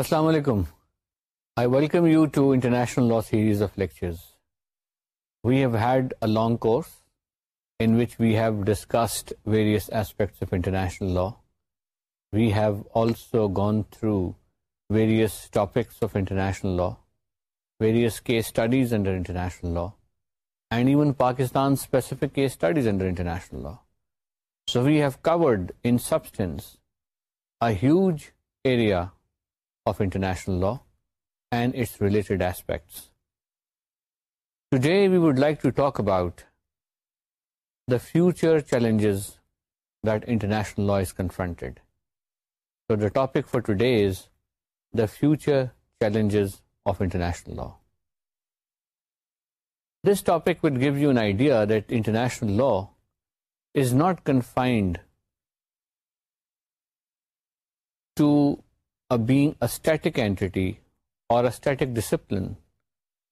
Assalamu alaikum. I welcome you to International Law series of lectures. We have had a long course in which we have discussed various aspects of international law. We have also gone through various topics of international law, various case studies under international law, and even Pakistan-specific case studies under international law. So we have covered in substance a huge area of international law and its related aspects. Today we would like to talk about the future challenges that international law is confronted. So the topic for today is the future challenges of international law. This topic would give you an idea that international law is not confined to being a static entity or a static discipline,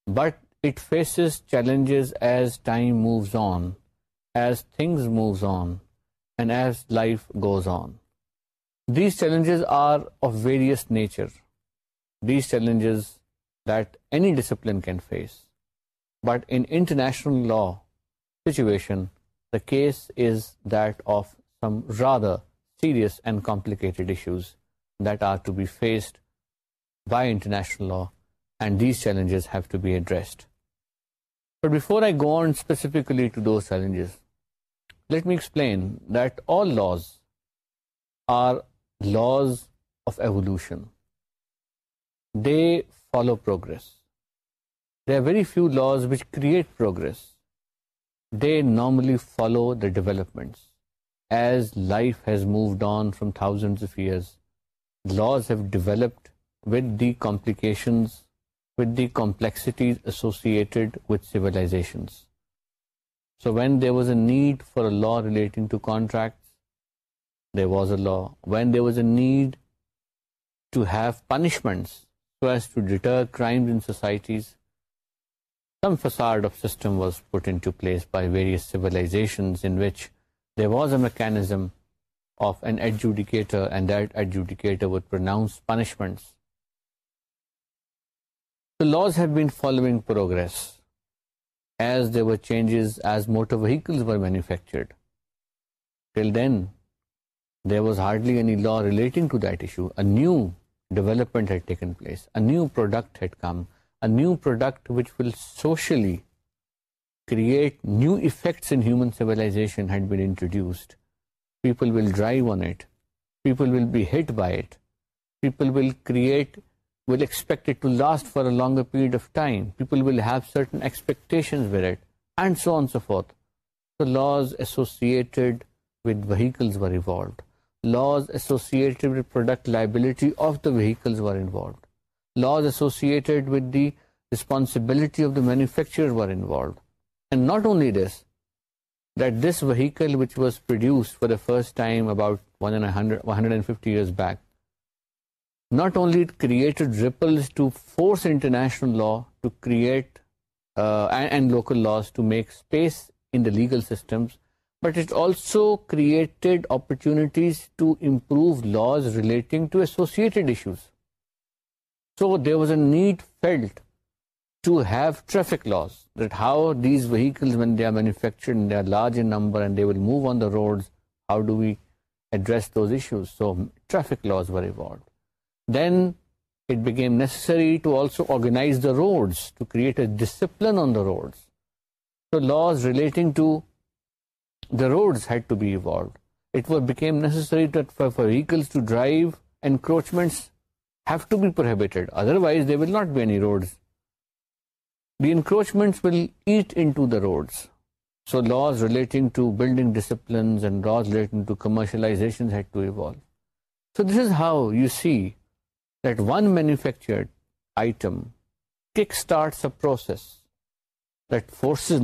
but it faces challenges as time moves on, as things moves on, and as life goes on. These challenges are of various nature. These challenges that any discipline can face. But in international law situation, the case is that of some rather serious and complicated issues that are to be faced by international law, and these challenges have to be addressed. But before I go on specifically to those challenges, let me explain that all laws are laws of evolution. They follow progress. There are very few laws which create progress. They normally follow the developments. As life has moved on from thousands of years, laws have developed with the complications, with the complexities associated with civilizations. So when there was a need for a law relating to contracts, there was a law. When there was a need to have punishments so as to deter crimes in societies, some facade of system was put into place by various civilizations in which there was a mechanism of an adjudicator and that adjudicator would pronounce punishments. The laws have been following progress as there were changes as motor vehicles were manufactured. Till then, there was hardly any law relating to that issue. A new development had taken place. A new product had come. A new product which will socially create new effects in human civilization had been introduced. لسوسٹڈ not only this that this vehicle which was produced for the first time about 150 years back, not only it created ripples to force international law to create uh, and local laws to make space in the legal systems, but it also created opportunities to improve laws relating to associated issues. So there was a need felt manufacture large numbers relating otherwise not be in road the encroachments well at the road so laws relating disciplines laws relating so this is how you see then manufactured items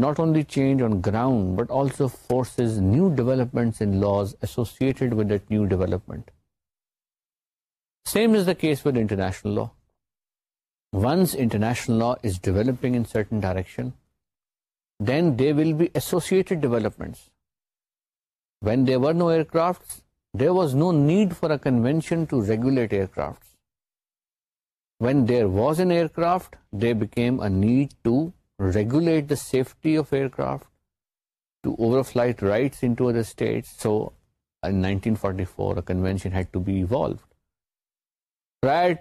not only change on ground but also force new development Asus with new development same is the case for international law once international law is developing be as developments when there no when there was an aircraft they became need to regulate safety over flight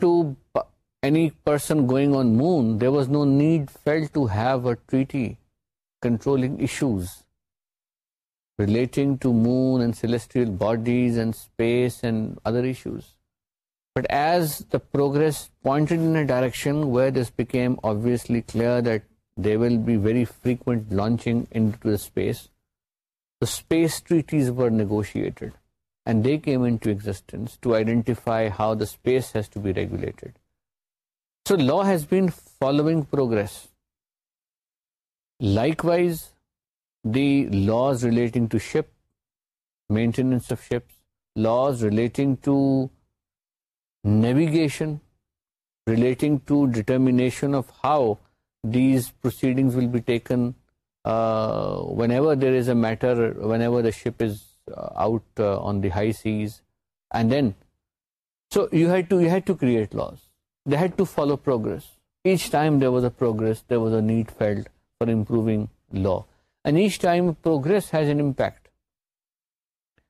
to any person going on moon the was no need feel to have a treaty control relating bodies and and but as the progressed were obviously clear that they will be very frequent launching space were negotiated and they came into existence how does to be regulated So law has been following progress. Likewise, the laws relating to ship, maintenance of ships, laws relating to navigation, relating to determination of how these proceedings will be taken uh, whenever there is a matter, whenever the ship is uh, out uh, on the high seas. And then, so you had to create laws they had to follow progress. Each time there was a progress, there was a need felt for improving law. And each time progress has an impact.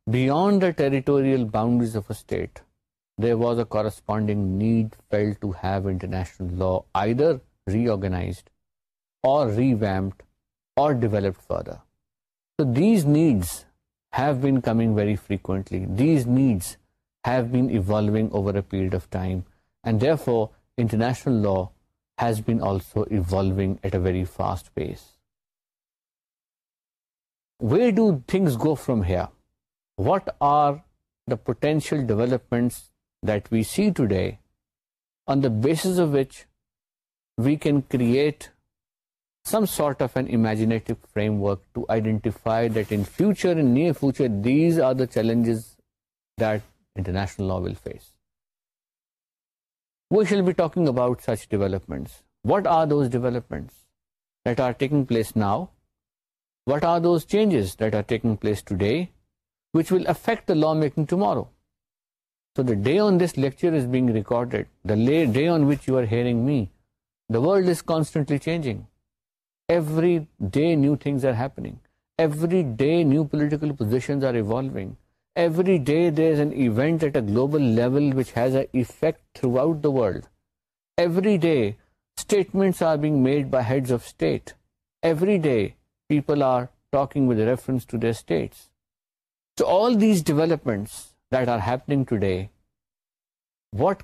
Beyond the territorial boundaries of a state, there was a corresponding need felt to have international law either reorganized or revamped or developed further. So these needs have been coming very frequently. These needs have been evolving over a period of time. And therefore, international law has been also evolving at a very fast pace. Where do things go from here? What are the potential developments that we see today, on the basis of which we can create some sort of an imaginative framework to identify that in future, in near future, these are the challenges that international law will face? we shall be talking about such developments. What are those developments that are taking place now? What are those changes that are taking place today, which will affect the lawmaking tomorrow? So the day on this lecture is being recorded, the day on which you are hearing me, the world is constantly changing. Every day new things are happening. Every day new political positions are evolving. Every day day what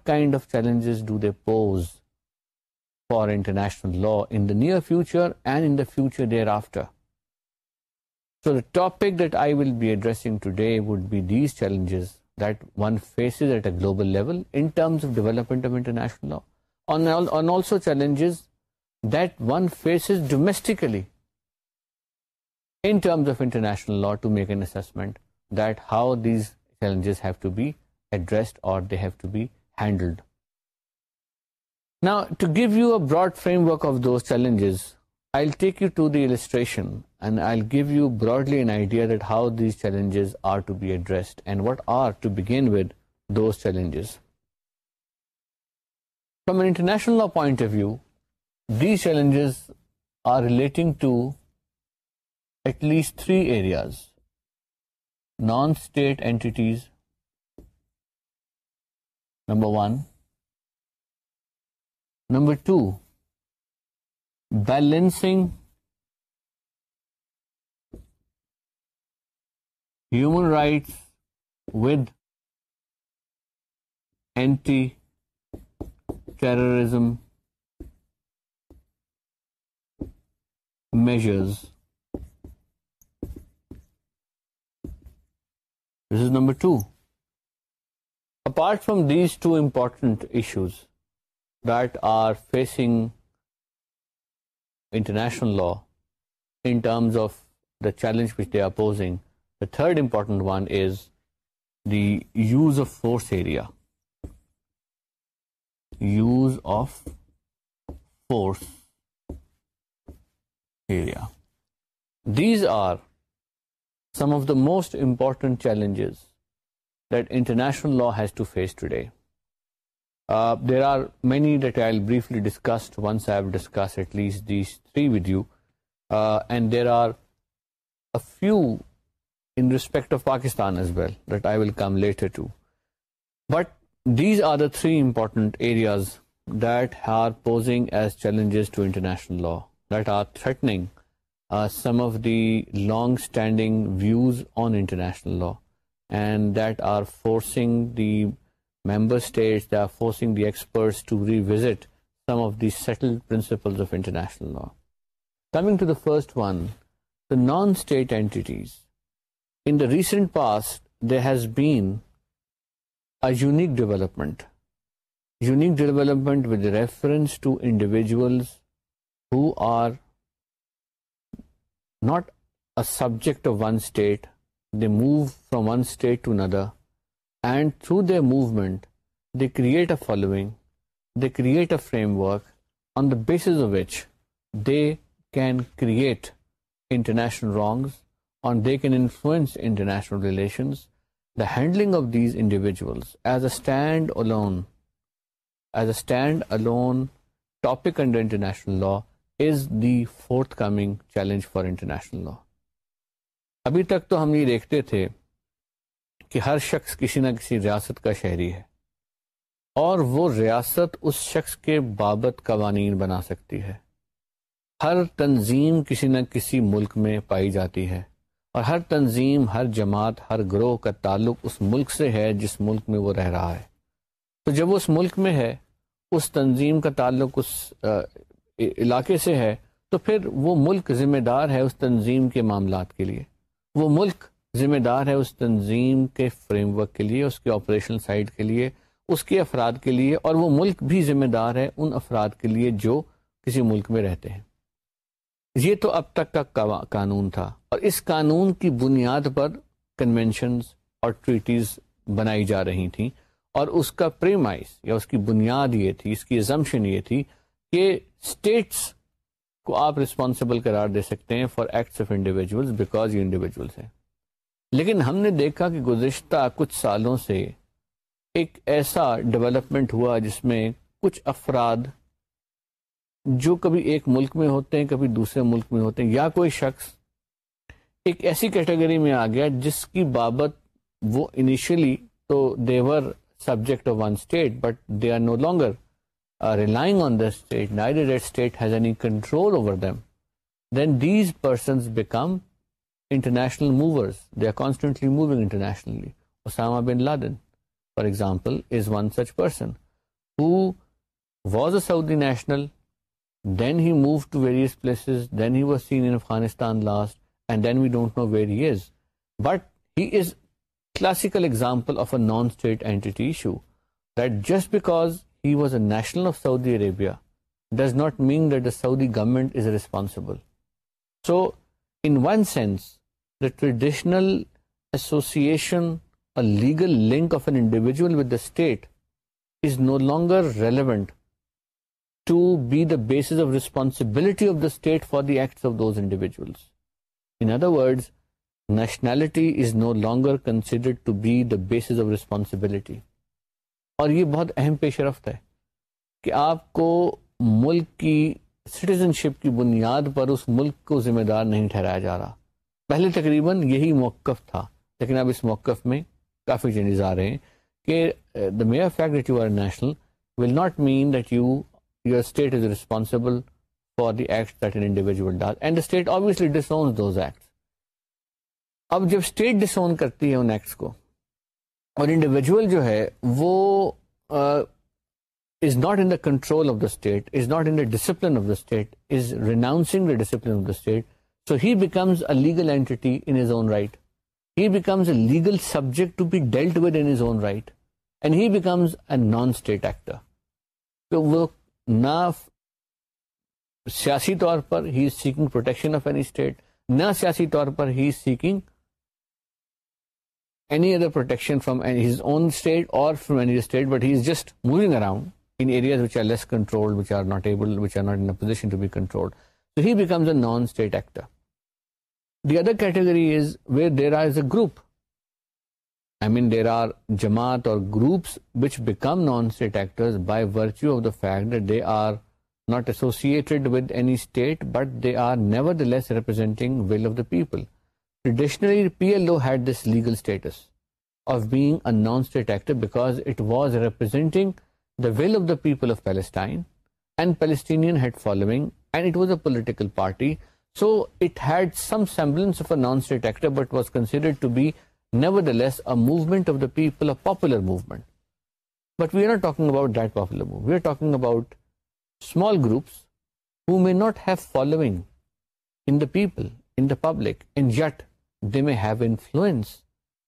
kind of challenges do they pose for international law in near future and in future thereafter topic that I will be address today would be these that one face at development law to make enhancement that how these challenges نا to give you a broad framework of these I take you to دیسٹریشن and I'll give you broadly an idea that how these challenges are to be addressed and what are, to begin with, those challenges. From an international law point of view, these challenges are relating to at least three areas: non-state entities, number one. Number two, balancing human rights with anti-terrorism measures. This is number 2. Apart from these two important issues that are facing international law in terms of the challenge which they are posing, the third important one is the use of force area. Use of force area. These are some of the most important challenges that international law has to face today. Uh, there are many that I'll briefly discuss once I've discussed at least these three with you, uh, and there are a few in respect of Pakistan as well, that I will come later to. But these are the three important areas that are posing as challenges to international law, that are threatening uh, some of the long-standing views on international law, and that are forcing the member states, that are forcing the experts to revisit some of the settled principles of international law. Coming to the first one, the non-state entities in the recent past, there has been a unique development with reference to individuals who are not a subject of one state. They move from one state to another, and through their movement, they create a following, they create a framework on the basis of which they can create international wrongs, on they can influence international relations, the handling of these individuals as a stand alone, as a stand alone topic under international law is the forthcoming challenge for international law. ابھی تک تو ہم یہ دیکھتے تھے کہ ہر شخص کسی نہ کسی ریاست کا شہری ہے اور وہ ریاست اس شخص کے بابت قوانین بنا سکتی ہے ہر تنظیم کسی نہ کسی ملک میں پائی جاتی ہے اور ہر تنظیم ہر جماعت ہر گروہ کا تعلق اس ملک سے ہے جس ملک میں وہ رہ رہا ہے تو جب اس ملک میں ہے اس تنظیم کا تعلق اس علاقے سے ہے تو پھر وہ ملک ذمہ دار ہے اس تنظیم کے معاملات کے لیے وہ ملک ذمہ دار ہے اس تنظیم کے فریم ورک کے لیے اس کے آپریشن سائٹ کے لیے اس کے افراد کے لیے اور وہ ملک بھی ذمہ دار ہے ان افراد کے لیے جو کسی ملک میں رہتے ہیں یہ تو اب تک کا قانون تھا اور اس قانون کی بنیاد پر کنونشنز اور ٹریٹیز بنائی جا رہی تھیں اور اس کا پریمائز یا اس کی بنیاد یہ تھی اس کی ایزمشن یہ تھی کہ اسٹیٹس کو آپ رسپانسبل قرار دے سکتے ہیں for acts of individuals because یہ انڈیویجولس ہیں لیکن ہم نے دیکھا کہ گزشتہ کچھ سالوں سے ایک ایسا ڈیولپمنٹ ہوا جس میں کچھ افراد جو کبھی ایک ملک میں ہوتے ہیں کبھی دوسرے ملک میں ہوتے ہیں یا کوئی شخص ایک ایسی کیٹیگری میں آ گیا جس کی بابت وہ انیشلی تو they were subject of one state but they are no longer bin Laden for example is one such person was a Saudi national Then he moved to various places, then he was seen in Afghanistan last, and then we don't know where he is. But he is a classical example of a non-state entity issue, that just because he was a national of Saudi Arabia does not mean that the Saudi government is responsible. So, in one sense, the traditional association, a legal link of an individual with the state is no longer relevant bases of responsibility of the state for the national اور یہ بہت اہم پیش رفت ہے کہ آپ کو ملک کی سٹیزن شپ کی بنیاد پر اس ملک کو ذمہ دار نہیں ٹھہرایا جا رہا پہلے تقریباً یہی موقف تھا لیکن اب اس موقف میں کافی چینجز آ رہے ہیں کہ the mere fact you are national will not mean that you your state is responsible for the acts that an individual does. And the state obviously disowns those acts. اب جب اسٹیٹ ڈسون کرتی ہے ان acts کو اور individual جو ہے وہ is not in the control of the state is not in the discipline of the state is renouncing the discipline of the state so he becomes a legal entity in its own right he becomes a legal subject to be dealt with in its own right and he becomes a non state actor وہ نہ سیاسی طور پر he is seeking protection of any state نہ سیاسی طور پر he is seeking any other protection from his own state state اور from any but he is just moving around in areas are less control which are not able which are not in position to be control he becomes a non state actor the other category is where there are is a group I mean, there are Jamaat or groups which become non-state actors by virtue of the fact that they are not associated with any state, but they are nevertheless representing will of the people. Traditionally, PLO had this legal status of being a non-state actor because it was representing the will of the people of Palestine, and Palestinian had following, and it was a political party. So it had some semblance of a non-state actor, but was considered to be nevertheless a movement of the people, a popular movement. But we are not talking about that popular movement. We are talking about small groups who may not have following in the people, in the public, and yet they may have influence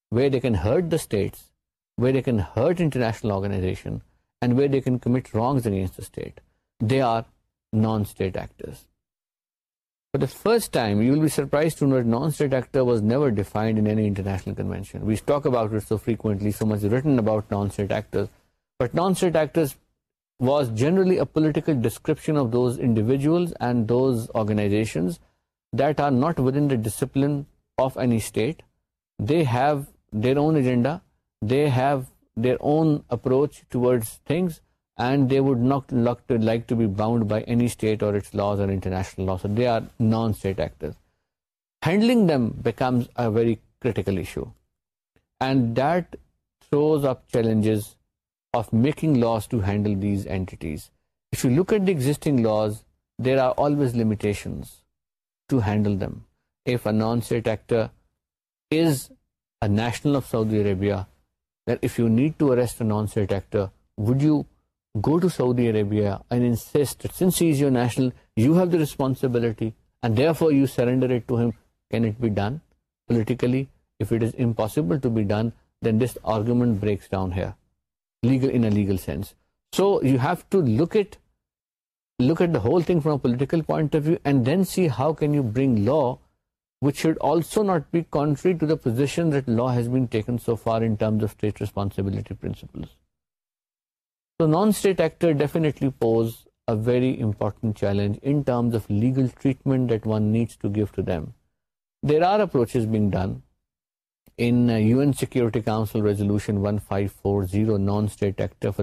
where they can hurt the states, where they can hurt international organization, and where they can commit wrongs against the state. They are non-state actors. For the first time was never defined was talk about so frequently so مچنٹ non state really political description of those individuals and those organisations that are not with in a discipline of any state they here own agenda they here own approach towards things and they would not like to be bound by any state or its laws or international law. So they are non-state actors. Handling them becomes a very critical issue, and that throws up challenges of making laws to handle these entities. If you look at the existing laws, there are always limitations to handle them. If a non-state actor is a national of Saudi Arabia, then if you need to arrest a non-state actor, would you go to Saudi Arabia and since your national you have responsibility and foreigners impossible argument brain legal legal sense so you have to look it look at the whole thing from a political point of view and then see how can you bring law which should also not be country to the position that law has been for terms of state responsibility principles non state actor pose a challenge for zero non اسٹیٹر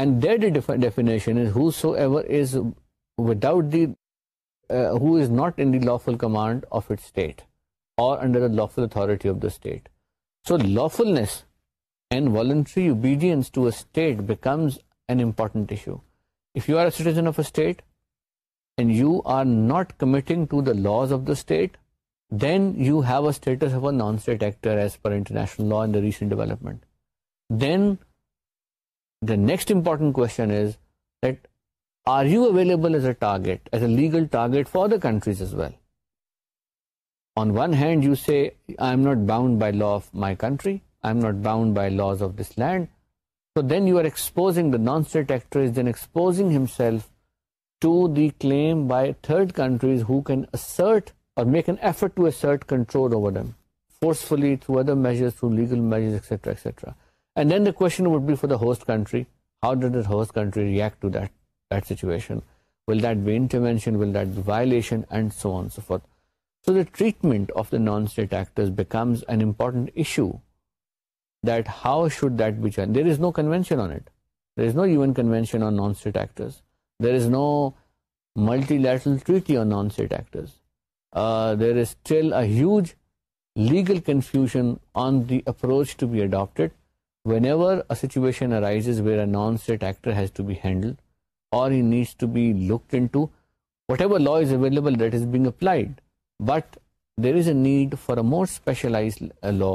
law lawful command of state or the lawful authority of the state so an false issue if you are off and you are not the laws of the state then you have a non international law recent development then next important available as a legal target for countries is well on one hand you see I am not bound by law of my country I am not bound by laws of this land so then you exposing the non third countries who assert control over them forcefully through measures through legal etcetera and then the could be for the host country how does history react situation there is no multi confusion on the approach to be adopted arise where non ever law is applied but there is a need for more specialize law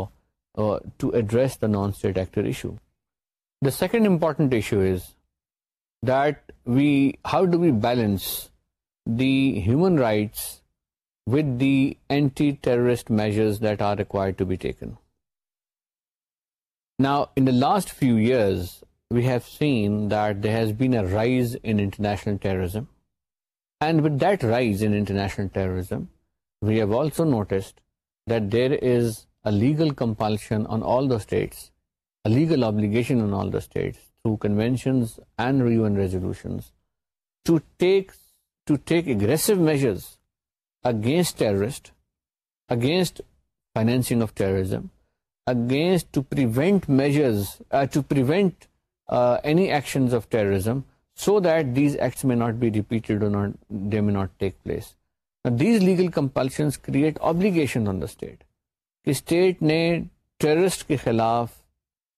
to address non the second important is that we how to balance the human rights with the anti terrorist measures that are taken now in last few years we have seen international against terrorist against financing against to prevent measures to prevent any actions of terrorism so that these acts may not be repeated repeat میں state کہ state نے terrorist کے خلاف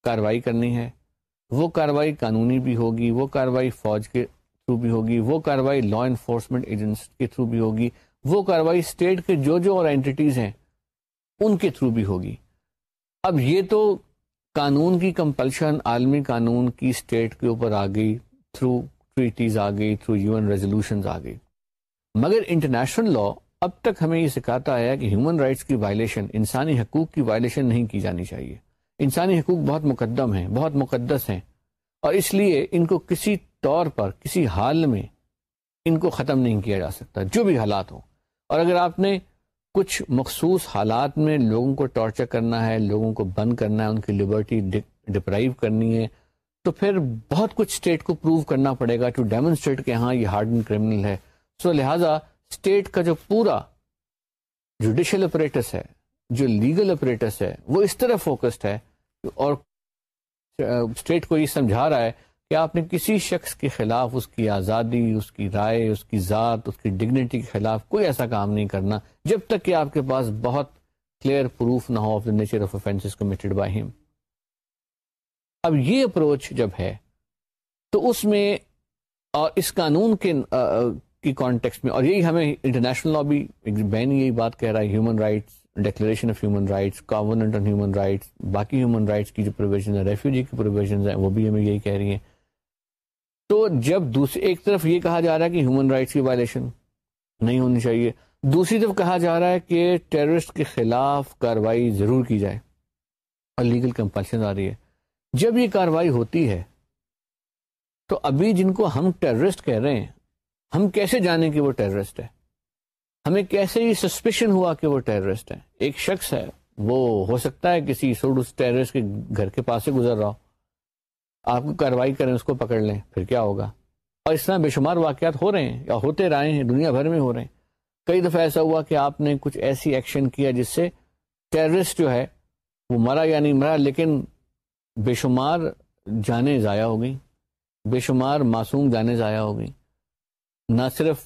کاروائی کرنی ہے وہ کاروائی قانونی بھی ہوگی وہ کاروائی فوج کے تھرو بھی ہوگی وہ کاروائی لا انفورسمنٹ ایجنسی کے تھرو بھی ہوگی وہ کاروائی اسٹیٹ کے جو جو اور اینٹیز ہیں ان کے تھرو بھی ہوگی اب یہ تو قانون کی کمپلشن عالمی قانون کی اسٹیٹ کے اوپر آ گئی تھرو ٹریٹیز آ گئی تھرو یو این ریزولوشنز آ گئی مگر انٹرنیشنل لا اب تک ہمیں یہ سکھاتا ہے کہ ہیومن رائٹس کی وائلیشن انسانی حقوق کی وائلیشن نہیں کی جانی چاہیے انسانی حقوق بہت مقدم ہیں بہت مقدس ہیں اور اس لیے ان کو کسی طور پر کسی حال میں ان کو ختم نہیں کیا جا سکتا جو بھی حالات ہوں اور اگر آپ نے کچھ مخصوص حالات میں لوگوں کو ٹارچر کرنا ہے لوگوں کو بند کرنا ہے ان کی لبرٹی ڈپرائیو کرنی ہے تو پھر بہت کچھ اسٹیٹ کو پروو کرنا پڑے گا ٹو ڈیمونسٹریٹ کہ ہاں یہ ہارڈ اینڈ کریمنل ہے سو so, لہٰذا اسٹیٹ کا جو پورا جوڈیشل اپریٹس ہے جو لیگل اپریٹس ہے وہ اس طرح فوکسڈ ہے اور اسٹیٹ uh, کو یہ سمجھا رہا ہے کہ آپ نے کسی شخص کے خلاف اس کی آزادی اس کی رائے اس کی ذات اس کی ڈگنیٹی کے خلاف کوئی ایسا کام نہیں کرنا جب تک کہ آپ کے پاس بہت کلیئر پروف نہ ہو of the nature of committed by ہم اب یہ اپروچ جب ہے تو اس میں اور اس قانون کے کی میں اور یہی ہمیں انٹرنیشنل لا بھی یہی بات کہہ رہا ہے human human human rights rights rights of on باقی ہیومن رائٹس کی جو پروویژن ریفیوجی کی پروویژنز ہیں وہ بھی ہمیں یہی کہہ رہی ہیں تو جب دوسری ایک طرف یہ کہا جا رہا ہے کہ ہیومن رائٹس کی وائلیشن نہیں ہونی چاہیے دوسری طرف کہا جا رہا ہے کہ ٹیررسٹ کے خلاف کاروائی ضرور کی جائے اور لیگل کمپلشن آ رہی ہے جب یہ کاروائی ہوتی ہے تو ابھی جن کو ہم ٹیررسٹ کہہ رہے ہیں ہم کیسے جانیں کہ وہ ٹیررسٹ ہے ہمیں کیسے یہ سسپیشن ہوا کہ وہ ٹیررسٹ ہے ایک شخص ہے وہ ہو سکتا ہے کسی ٹیررسٹ کے گھر کے پاس سے گزر رہا ہو آپ کو کاروائی کریں اس کو پکڑ لیں پھر کیا ہوگا اور اس طرح بے شمار واقعات ہو رہے ہیں یا ہوتے رہے ہیں دنیا بھر میں ہو رہے ہیں کئی دفعہ ایسا ہوا کہ آپ نے کچھ ایسی ایکشن کیا جس سے ٹیررسٹ جو ہے وہ مرا یا نہیں مرا لیکن بے شمار جانیں ضائع ہو گئیں بے شمار معصوم جانیں ضائع ہو گئیں نہ صرف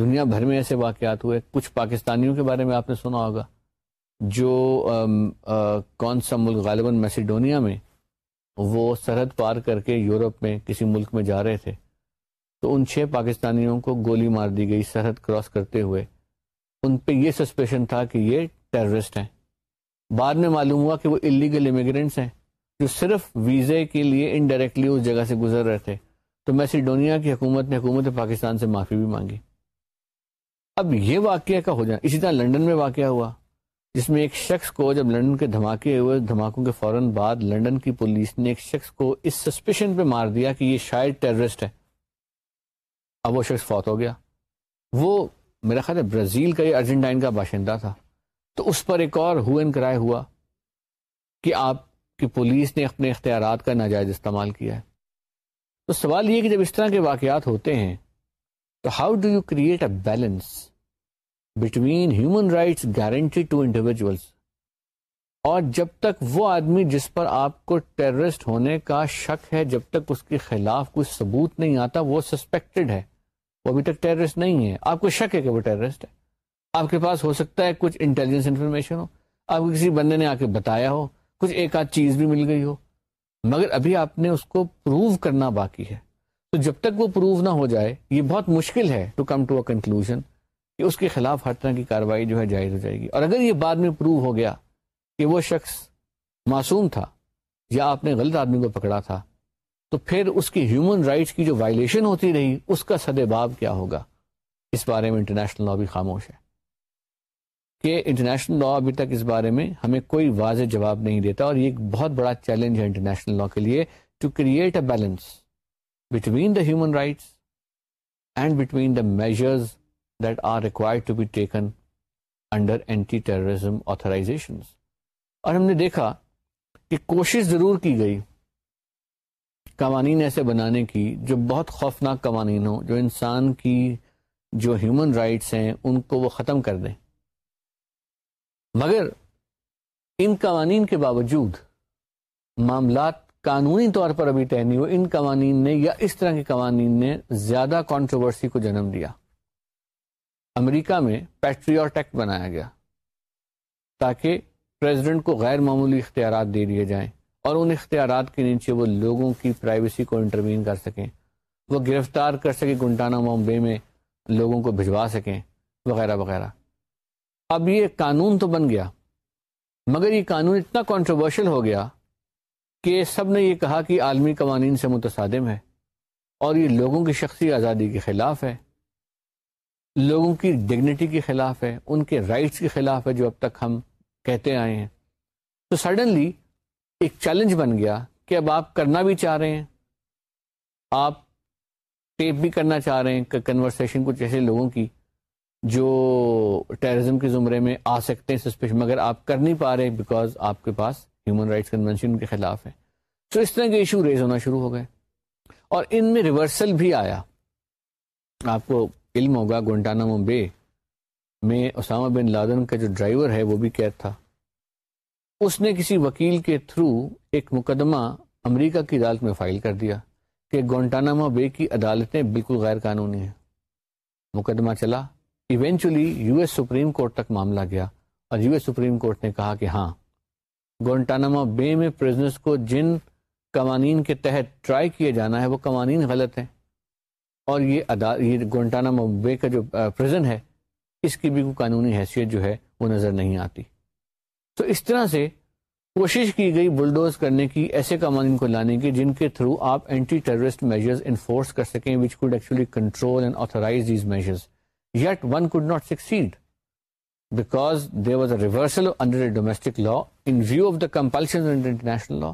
دنیا بھر میں ایسے واقعات ہوئے کچھ پاکستانیوں کے بارے میں آپ نے سنا ہوگا جو کون سا ملک غالباً میسیڈونیا میں وہ سرحد پار کر کے یورپ میں کسی ملک میں جا رہے تھے تو ان چھ پاکستانیوں کو گولی مار دی گئی سرحد کراس کرتے ہوئے ان پہ یہ سسپیشن تھا کہ یہ ٹیررسٹ ہیں بعد میں معلوم ہوا کہ وہ الیگل امیگرینٹس ہیں جو صرف ویزے کے لیے انڈائریکٹلی اس جگہ سے گزر رہے تھے تو میسیڈونیا کی حکومت نے حکومت پاکستان سے معافی بھی مانگی اب یہ واقعہ کا ہو جائے اسی طرح لنڈن میں واقعہ ہوا جس میں ایک شخص کو جب لنڈن کے دھماکے ہوئے دھماکوں کے فوراً بعد لنڈن کی پولیس نے ایک شخص کو اس سسپیشن پہ مار دیا کہ یہ شاید ٹیررسٹ ہے اب وہ شخص فوت ہو گیا وہ میرا خیال ہے برازیل کا یا ارجنٹائن کا باشندہ تھا تو اس پر ایک اور کرائے ہوا کہ آپ کی پولیس نے اپنے اختیارات کا ناجائز استعمال کیا ہے تو سوال یہ کہ جب اس طرح کے واقعات ہوتے ہیں تو how do you create a balance between human rights guarantee to individuals اور جب تک وہ آدمی جس پر آپ کو ٹیررسٹ ہونے کا شک ہے جب تک اس کے خلاف کوئی ثبوت نہیں آتا وہ سسپیکٹڈ ہے وہ ابھی تک ٹیررسٹ نہیں ہے آپ کو شک ہے کہ وہ ٹیررسٹ ہے آپ کے پاس ہو سکتا ہے کچھ انٹیلیجنس انفارمیشن ہو آپ کسی بندے نے آ کے بتایا ہو کچھ ایک آدھ چیز بھی مل گئی ہو مگر ابھی آپ نے اس کو پروو کرنا باقی ہے تو جب تک وہ پروو نہ ہو جائے یہ بہت مشکل ہے to come to a conclusion کہ اس کے خلاف ہر طرح کی کاروائی جو ہے جائز ہو جائے گی اور اگر یہ بعد میں پروو ہو گیا کہ وہ شخص معصوم تھا یا آپ نے غلط آدمی کو پکڑا تھا تو پھر اس کی ہیومن رائٹس کی جو وائلیشن ہوتی رہی اس کا سد باب کیا ہوگا اس بارے میں انٹرنیشنل لا بھی خاموش ہے کہ انٹرنیشنل لا ابھی تک اس بارے میں ہمیں کوئی واضح جواب نہیں دیتا اور یہ ایک بہت بڑا چیلنج ہے انٹرنیشنل لا کے لیے to create a balance between the human rights and between the measures taken under anti terrorism authorizations. اور ہم نے دیکھا کہ کوشش ضرور کی گئی قوانین ایسے بنانے کی جو بہت خوفناک قوانین ہوں جو انسان کی جو ہیومن رائٹس ہیں ان کو وہ ختم کر دیں مگر ان قوانین کے باوجود معاملات قانونی طور پر ابھی طے نہیں ہو ان قوانین نے یا اس طرح کے قوانین نے زیادہ کانٹروورسی کو جنم دیا امریکہ میں پیٹریوٹ ایکٹ بنایا گیا تاکہ پریزیڈنٹ کو غیر معمولی اختیارات دے دیے جائیں اور ان اختیارات کے نیچے وہ لوگوں کی پرائیویسی کو انٹروین کر سکیں وہ گرفتار کر سکیں گنٹانا بامبے میں لوگوں کو بھجوا سکیں وغیرہ وغیرہ اب یہ قانون تو بن گیا مگر یہ قانون اتنا کانٹروورشل ہو گیا کہ سب نے یہ کہا کہ عالمی قوانین سے متصادم ہے اور یہ لوگوں کی شخصی آزادی کے خلاف ہے لوگوں کی ڈگنیٹی کے خلاف ہے ان کے رائٹس کے خلاف ہے جو اب تک ہم کہتے آئے ہیں تو سڈنلی ایک چیلنج بن گیا کہ اب آپ کرنا بھی چاہ رہے ہیں آپ ٹیپ بھی کرنا چاہ رہے ہیں کنورسن کچھ ایسے لوگوں کی جو ٹیررزم کے زمرے میں آ سکتے ہیں سسپیش مگر آپ کر نہیں پا رہے بیکاز آپ کے پاس ہیومن رائٹس کنوینشن کے خلاف ہے تو اس طرح کے ایشو ریز ہونا شروع ہو گئے اور ان میں ریورسل بھی آیا آپ کو علم ہوگا گونٹانا بے میں اسامہ بن لادن کا جو ڈرائیور ہے وہ بھی قید تھا اس نے کسی وکیل کے تھرو ایک مقدمہ امریکہ کی عدالت میں فائل کر دیا کہ گونٹاناما بے کی عدالتیں بالکل غیر قانونی ہیں مقدمہ چلا eventually U S Supreme Court تک معاملہ گیا اور یو ایس سپریم کورٹ نے کہا کہ ہاں گوئٹاناما بے میں پرزنس کو جن قوانین کے تحت ٹرائی کیا جانا ہے وہ قوانین غلط ہیں اور یہ ادا یہ گونٹانا مبے کا جو پرزن ہے اس کی بھی کوئی قانونی حیثیت جو ہے وہ نظر نہیں آتی تو اس طرح سے کوشش کی گئی بلڈوز کرنے کی ایسے قوانین کو لانے کی جن کے تھرو آپ اینٹی ٹیررسٹ میجرز انفورس کر سکیں which could actually control and authorise these measures yet one could not succeed because was a reversal under a domestic law in view of the compulsion international law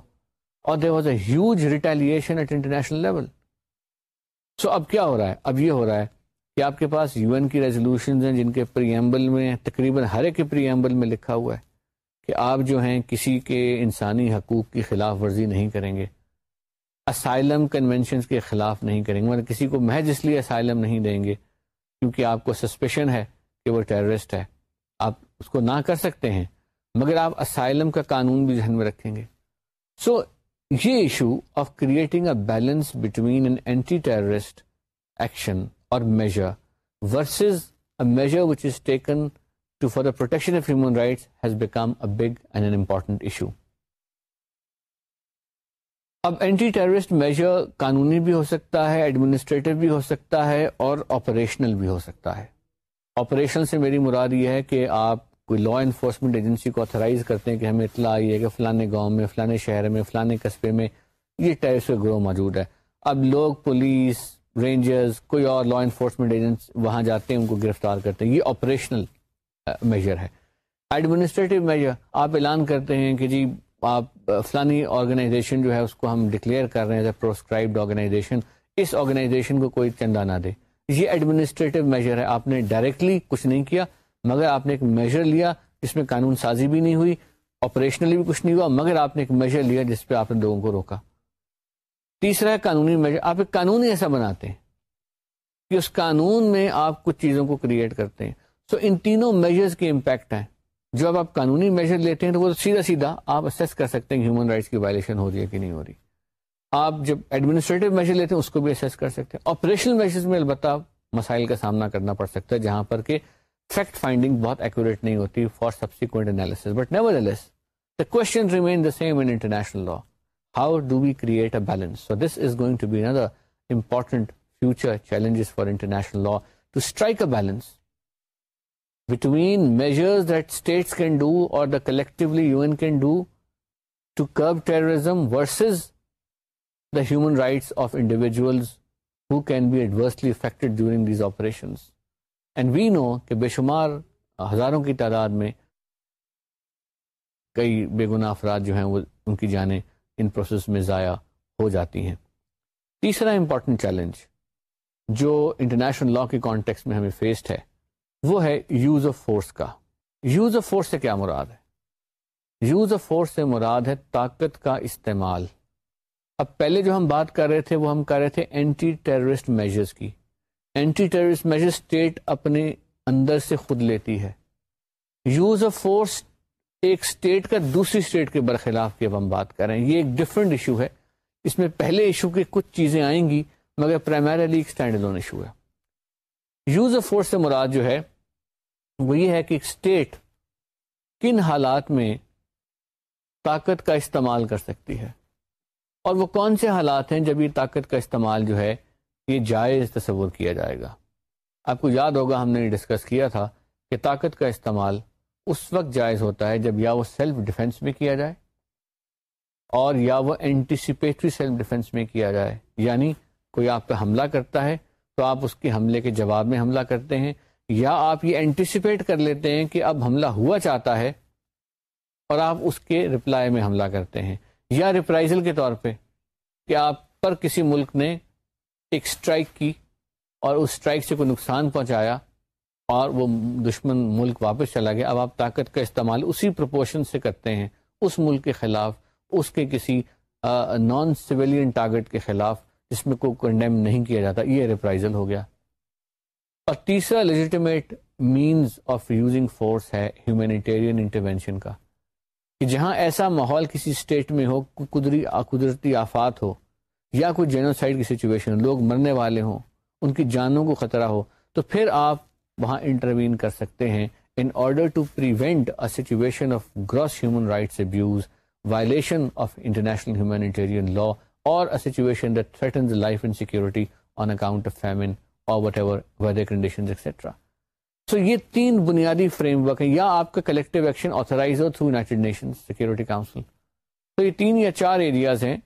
اور was a huge retaliation at international level so اب کیا ہو رہا ہے اب یہ ہو رہا ہے کہ آپ کے پاس یو این کی ریزولوشنز ہیں جن کے پریمبل میں تقریباً ہر ایک کے پریمبل میں لکھا ہوا ہے کہ آپ جو ہیں کسی کے انسانی حقوق کی خلاف ورزی نہیں کریں گے اسائلم کنونشنز کے خلاف نہیں کریں گے مطلب کسی کو محض اس لیے اسائلم نہیں دیں گے کیونکہ آپ کو سسپیشن ہے کہ وہ ٹیررسٹ ہے آپ اس کو نہ کر سکتے ہیں مگر آپ اسائلم کا قانون بھی ذہن میں رکھیں گے سو یہ issue of creating a balance between an anti terrorist action اور measure versus a measure which is taken to for the protection of human rights has become a big and an important issue اب anti terrorist measure قانونی بھی ہو سکتا ہے administrative بھی ہو سکتا ہے اور آپریشنل بھی ہو سکتا ہے آپریشن سے میری مراد یہ ہے کہ آپ کوئی لا انفورسمنٹ ایجنسی کو اتھرائز کرتے ہیں کہ ہمیں اطلاع آئی ہے کہ فلانے گاؤں میں فلانے شہر میں فلانے قصبے میں یہ ٹیرس گروہ موجود ہے اب لوگ پولیس رینجرز کوئی اور لا انفورسمنٹ ایجنٹس وہاں جاتے ہیں ان کو گرفتار کرتے ہیں یہ آپریشنل میجر uh, ہے ایڈمنسٹریٹو میجر آپ اعلان کرتے ہیں کہ جی آپ uh, فلانی آرگنائزیشن جو ہے اس کو ہم ڈکلیئر کر رہے ہیں پروسکرائبڈ آرگنائزیشن اس آرگنائزیشن کو کوئی چندہ نہ دے یہ ایڈمنسٹریٹو میجر ہے آپ نے ڈائریکٹلی کچھ نہیں کیا مگر آپ نے ایک میجر لیا جس میں قانون سازی بھی نہیں ہوئی آپریشنلی بھی کچھ نہیں ہوا مگر آپ نے ایک میجر لیا جس پہ آپ نے لوگوں کو روکا تیسرا ہے قانونی میجر آپ ایک قانون ایسا بناتے ہیں کہ اس قانون میں آپ کچھ چیزوں کو کریٹ کرتے ہیں سو so ان تینوں میجرز کے امپیکٹ ہیں جب آپ قانونی میجر لیتے ہیں تو وہ سیدھا سیدھا آپ اسیس کر سکتے ہیں ہیومن رائٹس کی وائلیشن ہو رہی ہے کہ نہیں ہو رہی آپ جب ایڈمنسٹریٹو میجر لیتے ہیں اس کو بھی اسیس کر سکتے ہیں آپریشنل میجرز میں البتہ مسائل کا سامنا کرنا پڑ سکتا ہے جہاں پر کہ فیکٹ فائنڈنگ بہت ایکوریٹ نہیں ہوتی for subsequent analysis but nevertheless the question remain the same international law how do we create a balance so this is going to be another important future challenges for international law to strike a balance between measures that states can do or the collectively U N can do to curb terrorism versus the human rights of individuals who can be adversely affected during these operations and we know کہ بے شمار ہزاروں کی تعداد میں کئی بے گناہ افراد جو ہیں وہ ان کی جانیں ان پروسیس میں ضائع ہو جاتی ہیں تیسرا امپورٹنٹ چیلنج جو انٹرنیشنل لا کے کانٹیکس میں ہمیں فیسڈ ہے وہ ہے یوز آف فورس کا یوز آف فورس سے کیا مراد ہے یوز آف فورس سے مراد ہے طاقت کا استعمال اب پہلے جو ہم بات کر رہے تھے وہ ہم کر رہے تھے اینٹی ٹیررسٹ میجرز کی اینٹی ٹیررسٹ اسٹیٹ اپنے اندر سے خود لیتی ہے یوز آف فورس ایک اسٹیٹ کا دوسری اسٹیٹ کے برخلاف کی اب ہم بات کر رہے ہیں یہ ایک ڈفرینٹ ایشو ہے اس میں پہلے ایشو کی کچھ چیزیں آئیں گی مگر پرائمریلی ایک اسٹینڈ لون ایشو ہے یوز آف فورس سے مراد جو ہے وہ یہ ہے کہ ایک اسٹیٹ کن حالات میں طاقت کا استعمال کر سکتی ہے اور وہ کون سے حالات ہیں جب یہ طاقت کا استعمال جو ہے یہ جائز تصور کیا جائے گا آپ کو یاد ہوگا ہم نے ڈسکس کیا تھا کہ طاقت کا استعمال اس وقت جائز ہوتا ہے جب یا وہ سیلف ڈیفینس میں کیا جائے اور یا وہ اینٹیسپیٹری سیلف ڈیفینس میں کیا جائے یعنی کوئی آپ پہ حملہ کرتا ہے تو آپ اس کے حملے کے جواب میں حملہ کرتے ہیں یا آپ یہ اینٹیسپیٹ کر لیتے ہیں کہ اب حملہ ہوا چاہتا ہے اور آپ اس کے رپلائی میں حملہ کرتے ہیں یا ریپرائزل کے طور پہ کہ آپ پر کسی ملک نے ایک اسٹرائک کی اور اس اسٹرائک سے کوئی نقصان پہنچایا اور وہ دشمن ملک واپس چلا گیا اب آپ طاقت کا استعمال اسی پروپورشن سے کرتے ہیں اس ملک کے خلاف اس کے کسی نان سویلین ٹارگٹ کے خلاف جس میں کوئی کنڈیم نہیں کیا جاتا یہ ریپرائزل ہو گیا اور تیسرا legitimate means of using force ہے ہیومینیٹیرین انٹروینشن کا کہ جہاں ایسا ماحول کسی اسٹیٹ میں ہو قدرتی آفات ہو یا کوئی جینوسائڈ کی سچویشن لوگ مرنے والے ہوں ان کی جانوں کو خطرہ ہو تو پھر آپ وہاں انٹروین کر سکتے ہیں in order to prevent a situation of gross human rights abuse violation of international humanitarian law اور situation that threatens life and security on account of famine اور whatever weather condition etcetera so یہ تین بنیادی framework ہیں یا آپ کا collective action authorize ہو through United Nation security council تو یہ تین یا چار ایریاز ہیں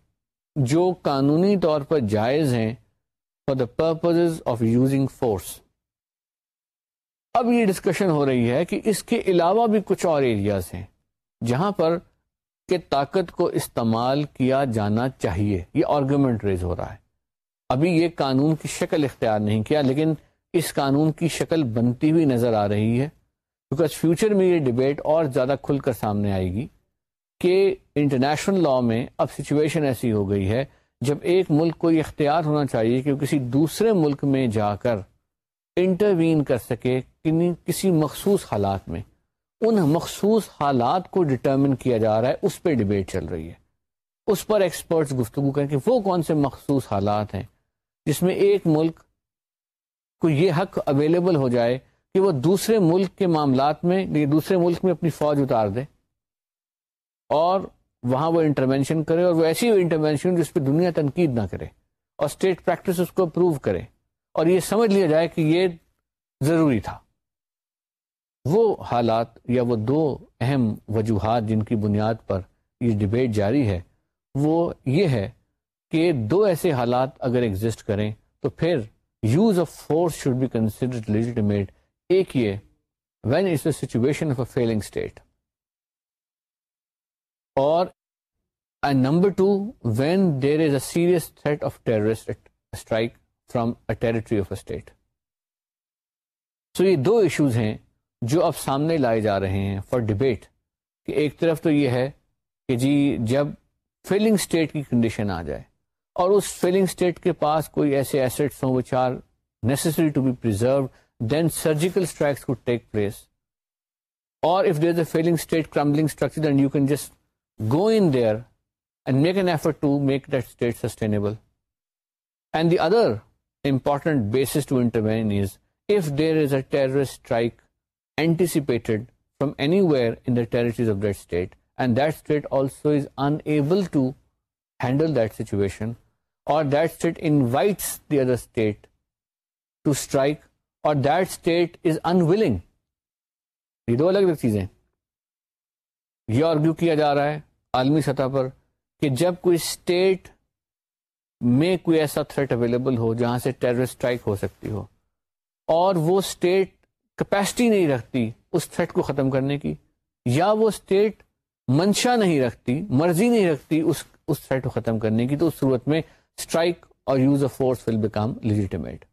جو قانونی طور پر جائز ہیں for the purpose of using force اب یہ ڈسکشن ہو رہی ہے کہ اس کے علاوہ بھی کچھ اور ایریاز ہیں جہاں پر کہ طاقت کو استعمال کیا جانا چاہیے یہ آرگومنٹ ریز ہو رہا ہے ابھی یہ قانون کی شکل اختیار نہیں کیا لیکن اس قانون کی شکل بنتی ہوئی نظر آ رہی ہے بیکاز فیوچر میں یہ ڈبیٹ اور زیادہ کھل کر سامنے آئے گی کہ انٹرنیشنل لاء میں اب سچویشن ایسی ہو گئی ہے جب ایک ملک کو یہ اختیار ہونا چاہیے کہ وہ کسی دوسرے ملک میں جا کر انٹروین کر سکے کسی مخصوص حالات میں ان مخصوص حالات کو ڈٹرمن کیا جا رہا ہے اس پہ ڈبیٹ چل رہی ہے اس پر ایکسپرٹس گفتگو کریں کہ وہ کون سے مخصوص حالات ہیں جس میں ایک ملک کو یہ حق اویلیبل ہو جائے کہ وہ دوسرے ملک کے معاملات میں دوسرے ملک میں اپنی فوج اتار دے اور وہاں وہ انٹروینشن کرے اور وہ ایسی انٹروینشن جس پہ دنیا تنقید نہ کرے اور اسٹیٹ پریکٹس اس کو اپروو کرے اور یہ سمجھ لیا جائے کہ یہ ضروری تھا وہ حالات یا وہ دو اہم وجوہات جن کی بنیاد پر یہ ڈبیٹ جاری ہے وہ یہ ہے کہ دو ایسے حالات اگر ایگزٹ کریں تو پھر use of force should be consider when is a situation of a failing state اور number two when there is a serious threat of terrorist strike from a territory of a state so یہ دو issues ہیں جو اب سامنے لائے جا رہے ہیں فار ڈبیٹ کہ ایک طرف تو یہ ہے کہ جی جب فیلنگ اسٹیٹ کی کنڈیشن آ جائے اور اس فیلنگ اسٹیٹ کے پاس کوئی ایسے ایسٹس ہوں which are necessary to be preserve then surgical strikes کو ٹیک پلیس اور if there a failing state crumbling structure then you can just go in there and make an ایف to make that state sustainable and the other important bases to intervene if there is a terror strike anticipated from anywhere in the territories of that state and that state also is unable to handle that situation اور other state to strike اور that state is انگ یہ دو الگ الگ چیزیں یہ argue کیا جا رہا ہے عالمی سطح پر کہ جب کوئی اسٹیٹ میں کوئی ایسا تھریٹ اویلیبل ہو جہاں سے ٹیرر اسٹرائک ہو سکتی ہو اور وہ اسٹیٹ کیپیسٹی نہیں رکھتی اس تھریٹ کو ختم کرنے کی یا وہ اسٹیٹ منشا نہیں رکھتی مرضی نہیں رکھتی اس اس تھریٹ کو ختم کرنے کی تو اس صورت میں اسٹرائک اور use of force will become legitimate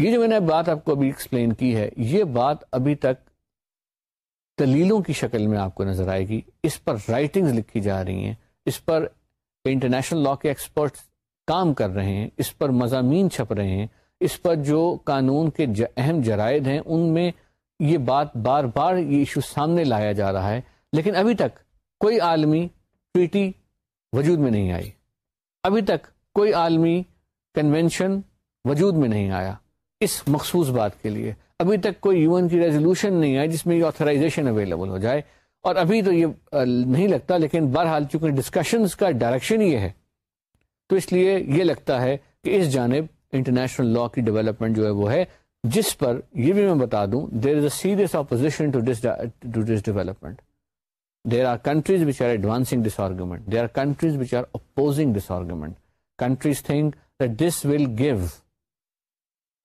یہ جو میں نے بات آپ کو ابھی ایکسپلین کی ہے یہ بات ابھی تک دلیلوں کی شکل میں آپ کو نظر آئے گی اس پر رائٹنگ لکھی جا رہی ہیں اس پر انٹرنیشنل لا کے ایکسپرٹ کام کر رہے ہیں اس پر مضامین چھپ رہے ہیں اس پر جو قانون کے اہم جرائد ہیں ان میں یہ بات بار بار یہ ایشو سامنے لایا جا رہا ہے لیکن ابھی تک کوئی عالمی ٹویٹی وجود میں نہیں آئی ابھی تک کوئی عالمی کنونشن وجود میں نہیں آیا اس مخصوص بات کے لیے ابھی تک کوئی یو این کی ریزولوشن نہیں آئی جس میں یہ آتھرائزیشن اویلیبل ہو جائے اور ابھی تو یہ نہیں لگتا لیکن بہرحال چونکہ ڈسکشنز کا ڈائریکشن یہ ہے تو اس لیے یہ لگتا ہے کہ اس جانب انٹرنیشنل لا کی ڈیولپمنٹ جو ہے وہ ہے جس پر یہ بھی میں بتا دوں there is a serious opposition development there are countries which are advancing this argument there are countries which are opposing this argument countries think this will give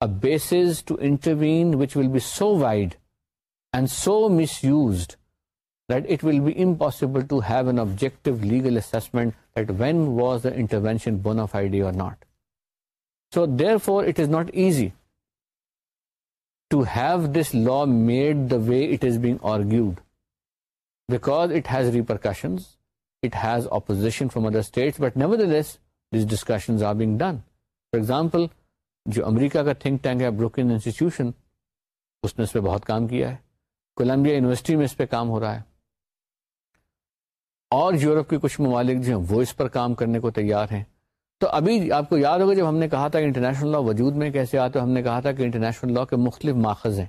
بیسٹروینڈ so misuse that will be impossible objective legislation bona five D R not so therefore it is not easy to have this law made the way it is being argued because repercussions it has opposition from other state bat never for example جو امریکہ کا think tank ہے Brookings institution اس نے اس پہ بہت کام کیا ہے کولمبیا یونیورسٹی میں اس پہ کام ہو رہا ہے اور یورپ کے کچھ ممالک جو ہیں وہ اس پر کام کرنے کو تیار ہیں تو ابھی آپ کو یاد ہوگا جب ہم نے کہا تھا کہ انٹرنیشنل لا وجود میں کیسے ہے ہم نے کہا تھا کہ انٹرنیشنل لا کے مختلف ماخذ ہیں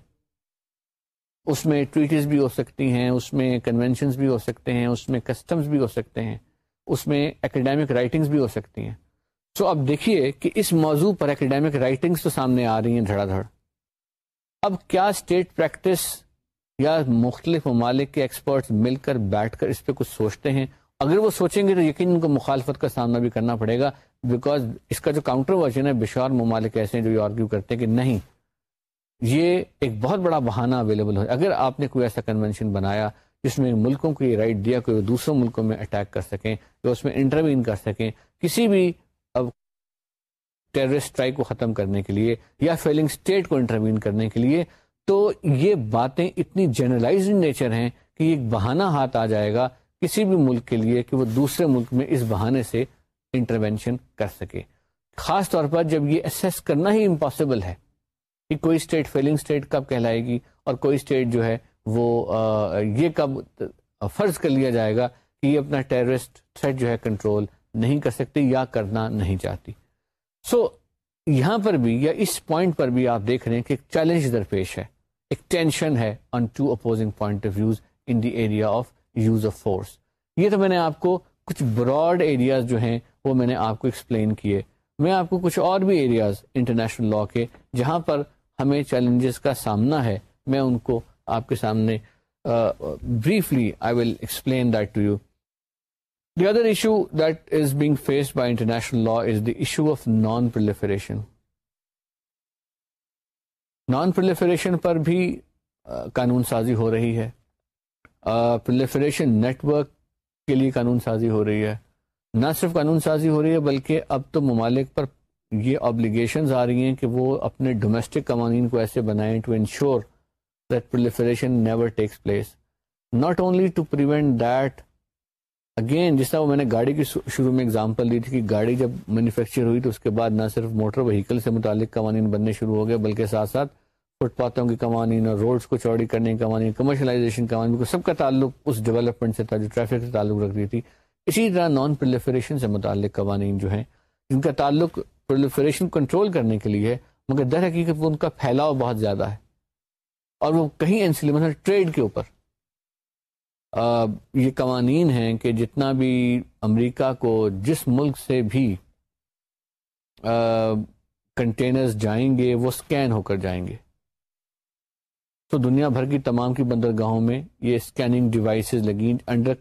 اس میں ٹریٹیز بھی ہو سکتی ہیں اس میں کنونشنز بھی ہو سکتے ہیں اس میں کسٹمز بھی ہو سکتے ہیں اس میں اکیڈیمک رائٹنگز بھی ہو سکتی ہیں سو اب دیکھیے کہ اس موضوع پر اکیڈیمک رائٹنگز تو سامنے آ رہی ہیں دھڑا دھڑ اب کیا اسٹیٹ پریکٹس یا مختلف ممالک کے ایکسپرٹس مل کر بیٹھ کر اس پہ کچھ سوچتے ہیں اگر وہ سوچیں گے تو یقین ان کو مخالفت کا سامنا بھی کرنا پڑے گا بیکاز اس کا جو کاؤنٹر ورژن ہے بشار ممالک ایسے ہیں جو یہ آرگیو کرتے ہیں کہ نہیں یہ ایک بہت بڑا بہانہ اویلیبل ہو اگر آپ نے کوئی ایسا کنونشن بنایا جس میں ملکوں کو یہ رائٹ دیا کہ وہ دوسرے ملکوں میں اٹیک کر سکیں یا اس میں انٹروین کر سکیں کسی بھی اب ٹیررسٹ اسٹرائک کو ختم کرنے کے لیے یا فیلنگ اسٹیٹ کو انٹروین کرنے کے لیے تو یہ باتیں اتنی جنرلائز نیچر ہیں کہ ایک بہانہ ہاتھ آ جائے گا کسی بھی ملک کے لیے کہ وہ دوسرے ملک میں اس بہانے سے انٹروینشن کر سکے خاص طور پر جب یہ اسیس کرنا ہی امپاسبل ہے کہ کوئی اسٹیٹ فیلنگ اسٹیٹ کب کہلائے گی اور کوئی اسٹیٹ جو ہے وہ یہ کب فرض کر لیا جائے گا کہ یہ اپنا ٹیررسٹ تھریٹ جو ہے کنٹرول نہیں کر سکتی یا کرنا نہیں چاہتی سو so, یہاں پر بھی یا اس پوائنٹ پر بھی آپ دیکھ رہے ہیں کہ ایک چیلنج درپیش ہے ایک ٹینشن ہے on two opposing point of views in the area of of use force یہ تو میں نے آپ کو کچھ براڈ ایریاز جو ہیں وہ میں نے آپ کو ایکسپلین کیے میں آپ کو کچھ اور بھی ایریاز انٹرنیشنل لا کے جہاں پر ہمیں چیلنجز کا سامنا ہے میں ان کو آپ کے سامنے briefly I will explain that to you the other issue that is being faced by international law is the issue of non proliferation non proliferation پر بھی قانون سازی ہو رہی ہے نیٹ ورک کے لیے قانون سازی ہو رہی ہے نہ صرف قانون سازی ہو رہی ہے بلکہ اب تو ممالک پر یہ آبلیگیشنز آ رہی ہیں کہ وہ اپنے ڈومسٹک قوانین کو ایسے بنائیں to انشوریشن only to prevent that again جس طرح وہ میں نے گاڑی کی شروع میں اگزامپل دی تھی کہ گاڑی جب مینوفیکچر ہوئی تو اس کے بعد نہ صرف موٹر وہیکل سے متعلق قوانین بننے شروع ہو گئے بلکہ ساتھ ساتھ فٹ پاتھوں کے قوانین اور روڈس کو چوڑی کرنے کے قوانین کمرشلائزیشن قوانین کو سب کا تعلق اس ڈیولپمنٹ سے تھا جو ٹریفک سے تعلق رکھ رہی تھی اسی طرح نان پرولیفریشن سے متعلق قوانین جو ہیں جن کا تعلق پرولیفریشن کنٹرول کرنے کے لیے ہے مگر در حقیقت وہ ان کا پھیلاؤ بہت زیادہ ہے اور وہ کہیں ٹریڈ کے اوپر یہ قوانین ہیں کہ جتنا بھی امریکہ کو جس ملک سے بھی کنٹینرز جائیں گے وہ سکین ہو کر جائیں گے تو دنیا بھر کی تمام کی بندرگاہوں میں یہ سکیننگ ڈیوائسز لگیں انڈر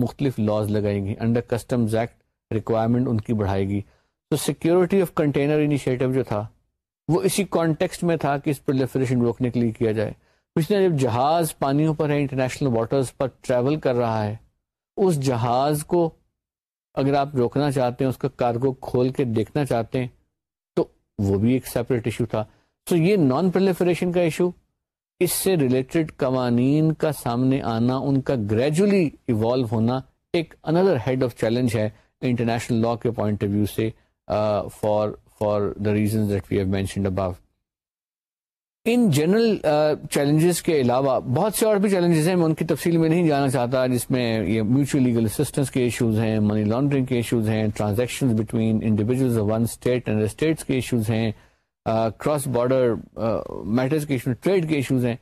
مختلف لاز لگائیں گی انڈر کسٹمز ایکٹ ریکوائرمنٹ ان کی بڑھائے گی تو سیکیورٹی آف کنٹینر انیشیٹو جو تھا وہ اسی کانٹیکسٹ میں تھا کہ اس پر لیفریشن روکنے کے لیے کیا جائے جب جہاز پانیوں پر ہے انٹرنیشنل واٹرز پر ٹریول کر رہا ہے اس جہاز کو اگر آپ روکنا چاہتے ہیں اس کا کارگو کھول کے دیکھنا چاہتے ہیں تو وہ بھی ایک سیپریٹ ایشو تھا سو یہ نان پرلیفریشن کا ایشو اس سے ریلیٹڈ قوانین کا سامنے آنا ان کا گریجولی ایوالو ہونا ایک اندر ہیڈ آف چیلنج ہے انٹرنیشنل لا کے پوائنٹ آف ویو سے for for the reasoned about ان جنرل چیلنجز کے علاوہ بہت سے اور بھی چیلنجز ہیں میں ان کی تفصیل میں نہیں جانا چاہتا جس میں یہ میوچل لیگل اسسٹنس کے ایشوز ہیں منی لانڈرنگ کے ایشوز ہیں transaction between one state and states کے ایشوز ہیں کراس بارڈر میٹرز کے ایشوز ٹریڈ کے ایشوز ہیں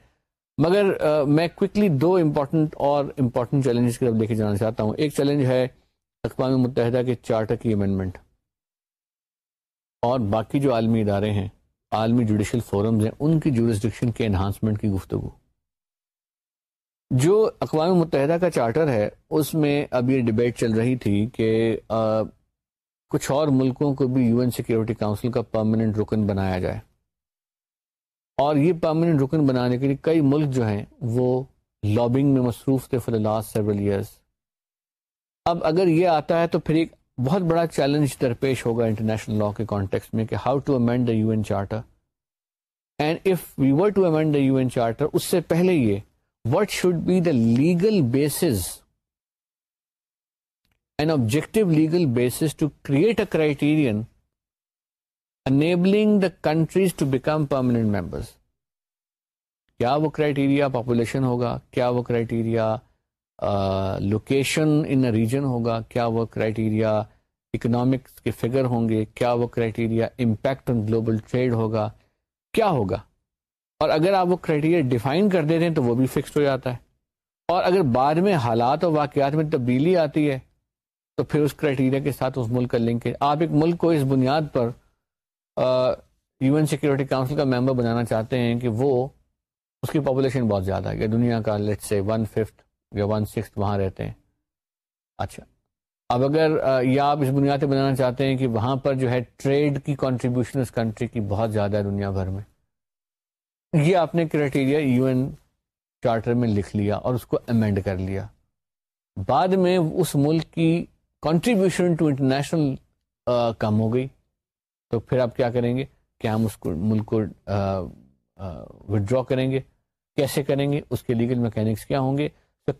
مگر میں کوکلی دو امپورٹنٹ اور امپورٹنٹ چیلنجز کی طرف لے کے جانا چاہتا ہوں ایک چیلنج ہے اقوام متحدہ کے چارٹر کی امینڈمنٹ اور باقی جو عالمی ادارے ہیں عالمی جوڈیشل فورمز ہیں ان کی جورسڈکشن کے انہانسمنٹ کی گفتگو جو اقوام متحدہ کا چارٹر ہے اس میں اب یہ ڈبیٹ چل رہی تھی کہ کچھ اور ملکوں کو بھی یو این سیکیورٹی کاؤنسل کا پرماننٹ رکن بنایا جائے اور یہ پرماننٹ رکن بنانے کے لیے کئی ملک جو ہیں وہ لابنگ میں مصروف تھے دا لاسٹ سیورل ایئرس اب اگر یہ آتا ہے تو پھر ایک بہت بڑا چیلنج درپیش ہوگا انٹرنیشنل لا کے کانٹیکس میں کہ how to amend the U N charter and we were to amend the U N charter اس سے پہلے یہ what should be the legal bases and objective legal bases to create a criterion enabling the countries to become permanent members کیا وہ criteria population ہوگا کیا وہ criteria location in region ہوگا کیا وہ کرائٹیریا اکنامکس کے فگر ہوں گے کیا وہ criteria impact on global trade ہوگا کیا ہوگا اور اگر آپ وہ کرائٹیریا ڈیفائن کر دیتے ہیں تو وہ بھی فکسڈ ہو جاتا ہے اور اگر بعد میں حالات اور واقعات میں تبدیلی آتی ہے تو پھر اس کرائٹیریا کے ساتھ اس ملک کا لنک ہے آپ ایک ملک کو اس بنیاد پر یو این سیکورٹی کاؤنسل کا ممبر بنانا چاہتے ہیں کہ وہ اس کی پاپولیشن بہت زیادہ ہے کہ دنیا کا لیٹ سے ون ففتھ یا ون سکس وہاں رہتے ہیں اچھا اب اگر یا آپ اس بنیاد پہ بنانا چاہتے ہیں کہ وہاں پر جو ہے ٹریڈ کی کنٹریبیوشن اس کنٹری کی بہت زیادہ ہے دنیا بھر میں یہ آپ نے کرائٹیریا یو این چارٹر میں لکھ لیا اور اس کو امینڈ کر لیا بعد میں اس ملک کی کنٹریبیوشن ٹو انٹرنیشنل کم ہو گئی تو پھر آپ کیا کریں گے کیا ہم اس ملک کو ودرا کریں گے کیسے کریں گے اس کے لیگل میکینکس کیا ہوں گے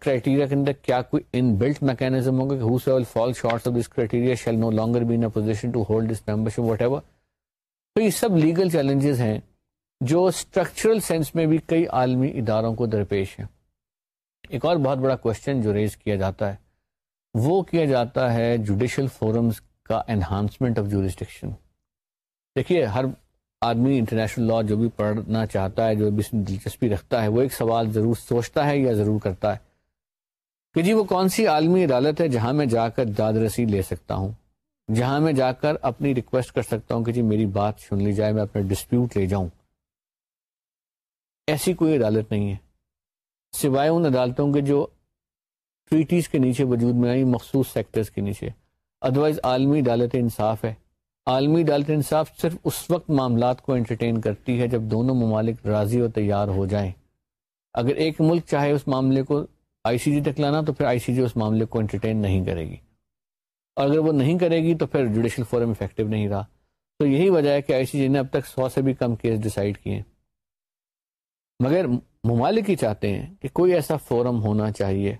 کرائٹیریا کے اندر کیا کوئی ان بلٹ میکینزم ہوگا کہ تو یہ سب لیگل چیلنجز ہیں جو اسٹرکچرل سینس میں بھی کئی عالمی اداروں کو درپیش ہیں ایک اور بہت بڑا کوشچن جو ریز کیا جاتا ہے وہ کیا جاتا ہے جوڈیشل فورمز کا انہانسمنٹ آف جوریسٹکشن دیکھیے ہر آدمی انٹرنیشنل لا جو بھی پڑھنا چاہتا ہے جو بھی دلچسپی رکھتا ہے وہ ایک سوال ضرور سوچتا ہے یا ضرور کرتا ہے کہ جی وہ کون سی عالمی عدالت ہے جہاں میں جا کر داد رسید لے سکتا ہوں جہاں میں جا کر اپنی ریکویسٹ کر سکتا ہوں کہ جی میری بات سن لی جائے میں اپنا ڈسپیوٹ لے جاؤں ایسی کوئی عدالت نہیں ہے سوائے ان عدالتوں کے جو ٹریٹیز کے نیچے وجود میں مخصوص سیکٹرز کے نیچے ادروائز عالمی عدالت انصاف ہے عالمی عدالت انصاف صرف اس وقت معاملات کو انٹرٹین کرتی ہے جب دونوں ممالک راضی و تیار ہو جائیں اگر ایک ملک چاہے اس معاملے کو آئی سی جی تک لانا تو پھر آئی سی جی اس معاملے کو انٹرٹین نہیں کرے گی اور اگر وہ نہیں کرے گی تو پھر جوڈیشل فورم افیکٹو نہیں رہا تو یہی وجہ ہے کہ آئی سی جی نے اب تک سو سے بھی کم کیس ڈیسائیڈ کیے مگر ممالک ہی چاہتے ہیں کہ کوئی ایسا فورم ہونا چاہیے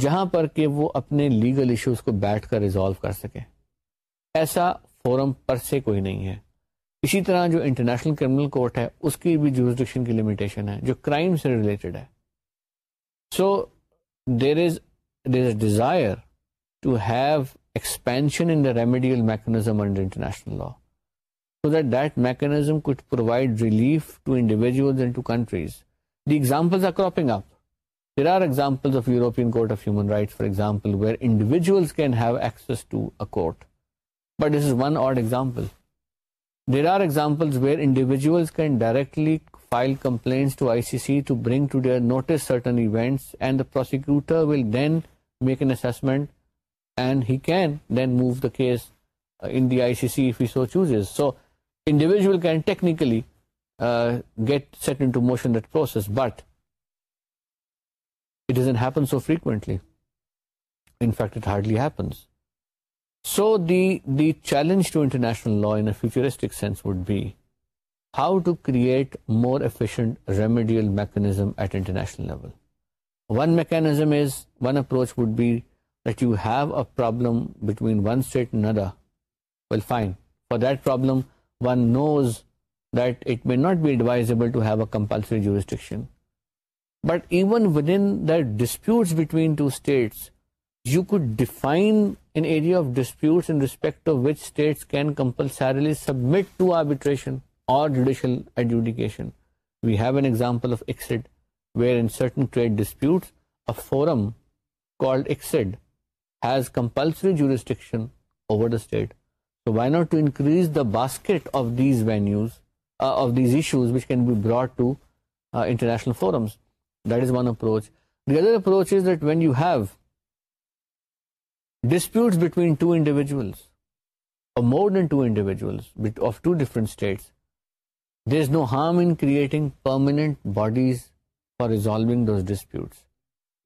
جہاں پر کہ وہ اپنے لیگل ایشوز کو بیٹھ کر ریزالو کر سکے ایسا فورم پر سے کوئی نہیں ہے اسی طرح جو انٹرنیشنل کرمنل کورٹ ہے اس کی بھی جورسڈکشن کی لمیٹیشن ہے جو کرائم سے ریلیٹڈ ہے so there is is desire to have under international law so that that mechanism کچ provide cropping up there human rights there where wears can directly file complaints to ICC to bring to their notice certain events, and the prosecutor will then make an assessment, and he can then move the case uh, in the ICC if he so chooses. So individual can technically uh, get set into motion that process, but it doesn't happen so frequently. In fact, it hardly happens. So the challenge to international law in a futuristic sense would be how to create more efficient remedial compulsory international but even with in disputes submit can arbitration جل edition we have an ایگزامپلٹنڈریشنل more than two individuals to different states there is no harm انٹنگ permanent bodies for ریزالوٹس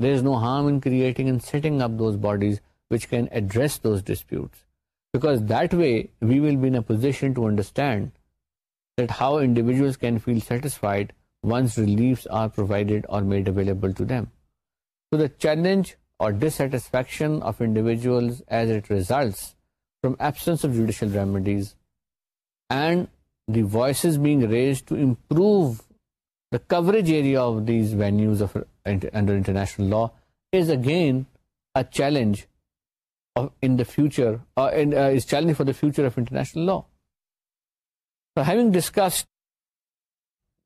there is no harm انٹنگ up case دوسپیشن to understand that how individuals کی dissatisfaction of individuals as it result from absence judicial remedies and the voices being raised to improve the coverage area of these venues of, under international law is again a challenge in the future, uh, uh, is challenging for the future of international law. So having discussed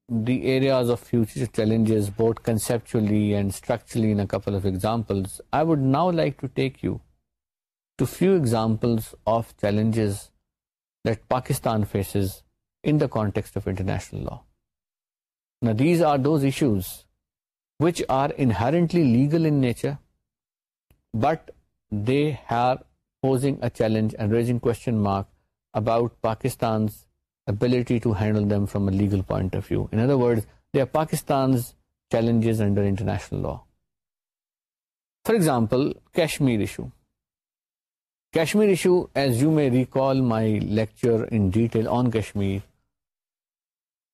the areas of future challenges both conceptually and structurally in a couple of examples, I would now like to take you to few examples of challenges that Pakistan faces in the context of international law. Now, these are those issues which are inherently legal in nature, but they are posing a challenge and raising question mark about Pakistan's ability to handle them from a legal point of view. In other words, they are Pakistan's challenges under international law. For example, Kashmir issue. Kashmir issue, as you may recall my lecture in detail on Kashmir,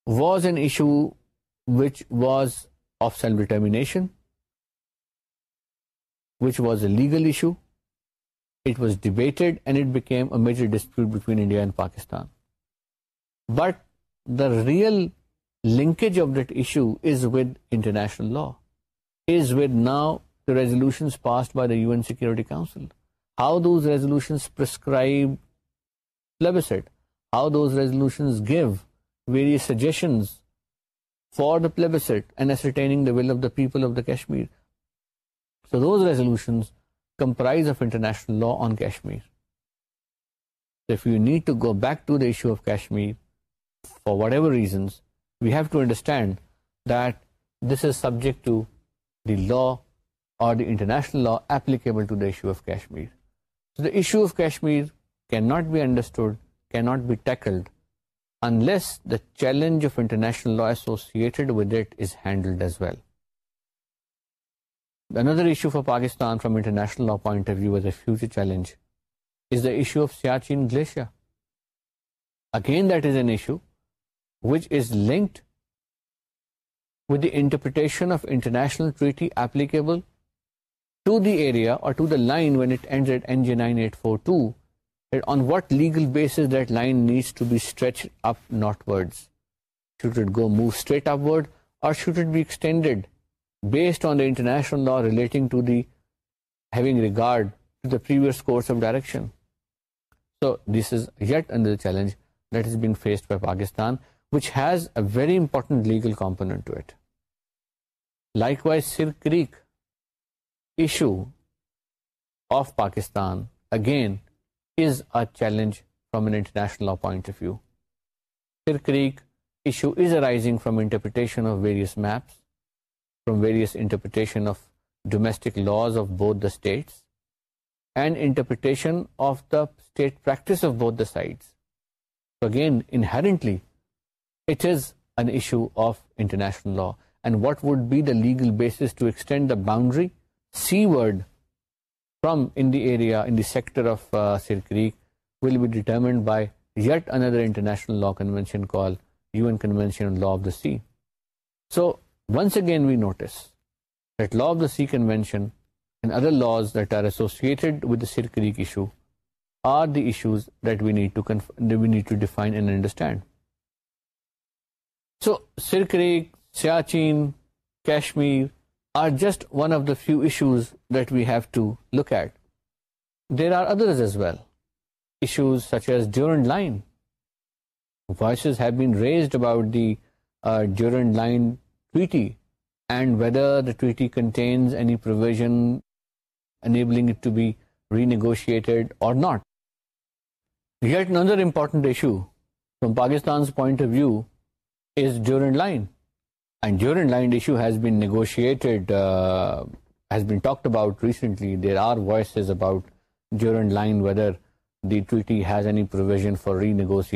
was an issue which was of self-determination, which was a legal issue. It was debated and it became a major dispute between India and Pakistan. But the real linkage of that issue is with international law, is with now the resolutions passed by the UN Security Council. How those resolutions prescribe plebiscite, how those resolutions give various suggestions for the plebiscite and ascertaining the will of the people of the Kashmir. So those resolutions comprise of international law on Kashmir. So if you need to go back to the issue of Kashmir for whatever reasons, we have to understand that this is subject to the law or the international law applicable to the issue of Kashmir. So the issue of Kashmir cannot be understood, cannot be tackled less challenge of international law issues well داش فرقین again that is an which is linked with interpretation of international treaty applicable to the line at four to on what legal basis that line needs to be stretched up northwards. Should it move straight upward, or should it be extended based on the international law relating to the, having regard to the previous course of direction? So this is yet another challenge that is being faced by Pakistan, which has a very important legal component to it. Likewise, Sir Creek issue of Pakistan, again an international point of view is arising domestic laws of the states practice again international law and what would be the legal basis to extend the boundary seaward from in the area, in the sector of uh, Sir Creek, will be determined by yet another international law convention called UN Convention on Law of the Sea. So once again we notice that Law of the Sea Convention and other laws that are associated with the Sir Creek issue are the issues that we need to define and understand. So Sir Creek, Siachen, Kashmir are just one of the few issues that we have to look at. There are others as well. Issues such as durand line. Voices have been raised about the durand uh, line treaty and whether the treaty contains any provision enabling it to be renegotiated or not. Yet another important issue from Pakistan's point of view is durand line. And durand line issue has been negotiated uh, ٹویٹی has any provision for re نیگوس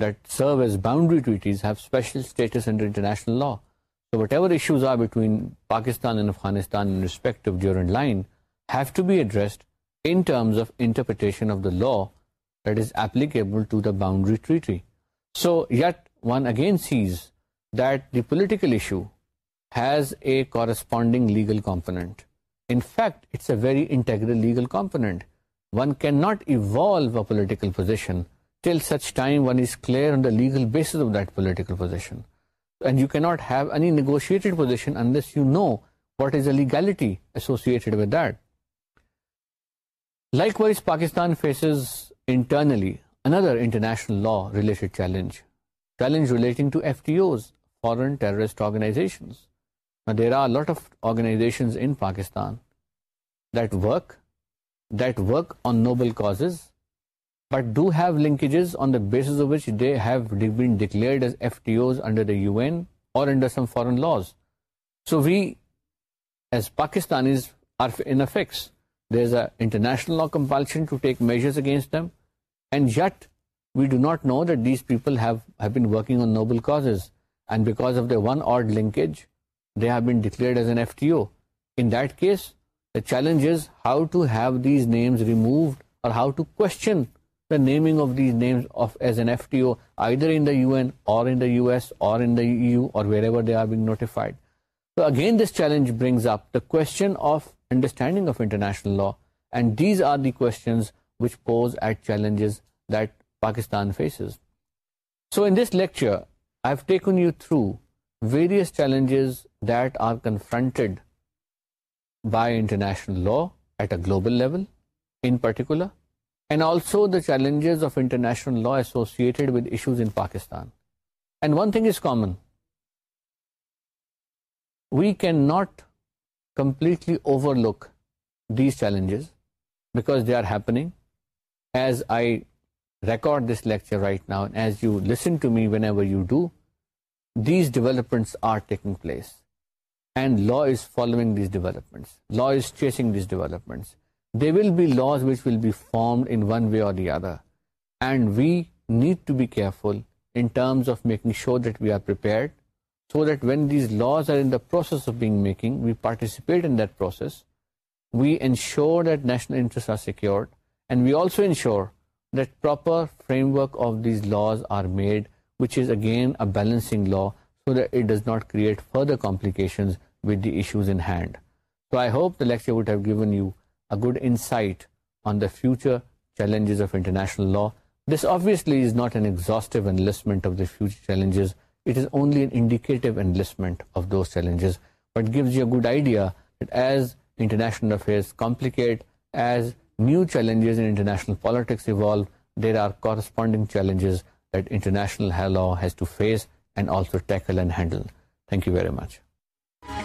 that serve as boundary ٹوئٹ special law whatever پاکستانستانڈری treaty so yet one again sees that the political has اےسپڈ لیگلنٹ in fact it's a very انٹریگلپنٹ one can not evolve political position on the legal base of that political پوزیشنٹڈ position legality issues with that likewise Pakistan faces internally another international law related challenge challenge relating foreign terrorist organisations Now, there are a lot of organizations in Pakistan that work on noble causes, but do have linkages on the basis of which they have been declared as FTOs under the UN or under some foreign laws. So we, as Pakistanis, are in a fix. There is an international law compulsion to take measures against them, and yet we do not know that these people have been working on noble causes, and because of their one odd linkage, have be ڈکلئر how to کونگرفائڈ again this challenge brings up coding of international law and these are the کوچ pose at challenges that Pakistan faces so in this lecture various challenges that are confronted by international law at a global level in particular, and also the challenges of international law associated with issues in Pakistan. And one thing is common. We cannot completely overlook these challenges because they are happening. As I record this lecture right now, and as you listen to me whenever you do, these developments are taking place, and law is following these developments. Law is chasing these developments. There will be laws which will be formed in one way or the other, and we need to be careful in terms of making sure that we are prepared, so that when these laws are in the process of being making, we participate in that process. We ensure that national interests are secured, and we also ensure that proper framework of these laws are made which is again a balancing law so that it does not create further complications with the issues in hand so I hope given good insight on the future challenges of international law this ابویئسلیز not an ایگزٹی futures it is اونلیسٹمینٹ of دوزنجز good آئیڈیاشنل افیئریکیٹ as new challenges politics there are corresponding challenges that international law has to face and also tackle and handle. Thank you very much.